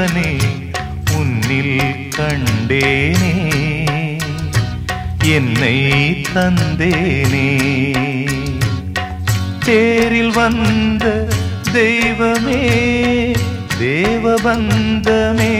தேவனே உன்னில் கண்டேனே. என்னை தந்தேனே. தேரில் வந்த தெய்வமே தேவபந்தமே.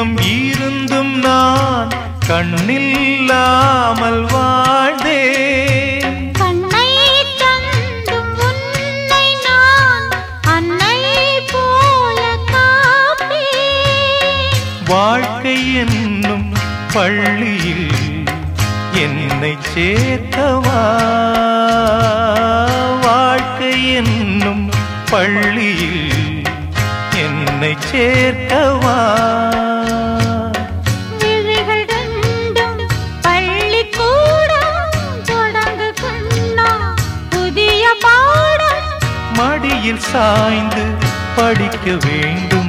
தீபம் இருந்தும் நான் கண்ணில்லாமல் வாழ்ந்தேன். வாழ்க்கை என்னும் பள்ளியில் என்னை சேர்க்கவா வாழ்க்கை என்னும் பள்ளியில் என்னை சேர்க்கவா சாய்ந்து படிக்க வேண்டும்.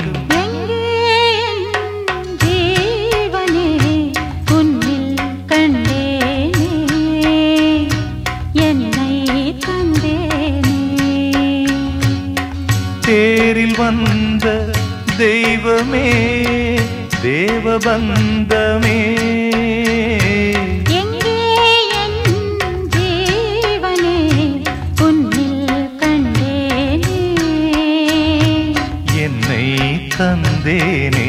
தேரில் வந்த தெய்வமே தேவபந்தமே தந்தேனே.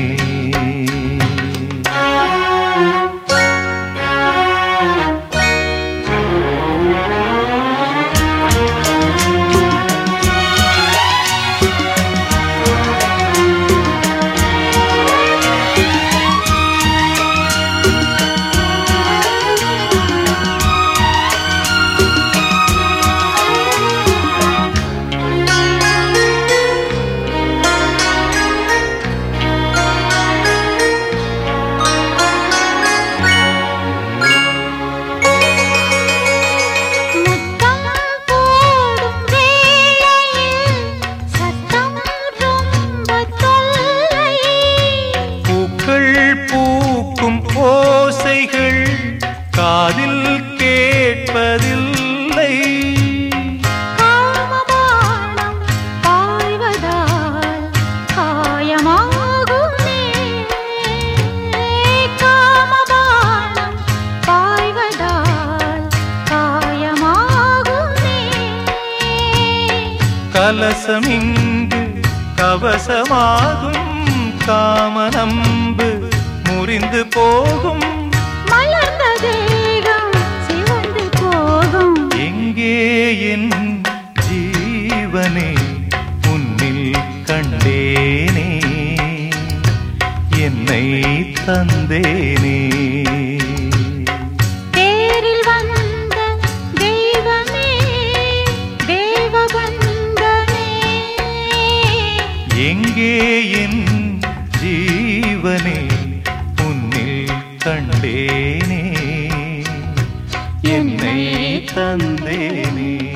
கலசமிங்கு கவசமாகும் காமனம்பு முறிந்து போகும். மலர்ந்த தேகம் சிவந்து போகும். எங்கே என் ஜீவனே உன்னில் கண்டேனே? என்னை தந்தேனே? கண்டேனே என்னை தந்தேனே.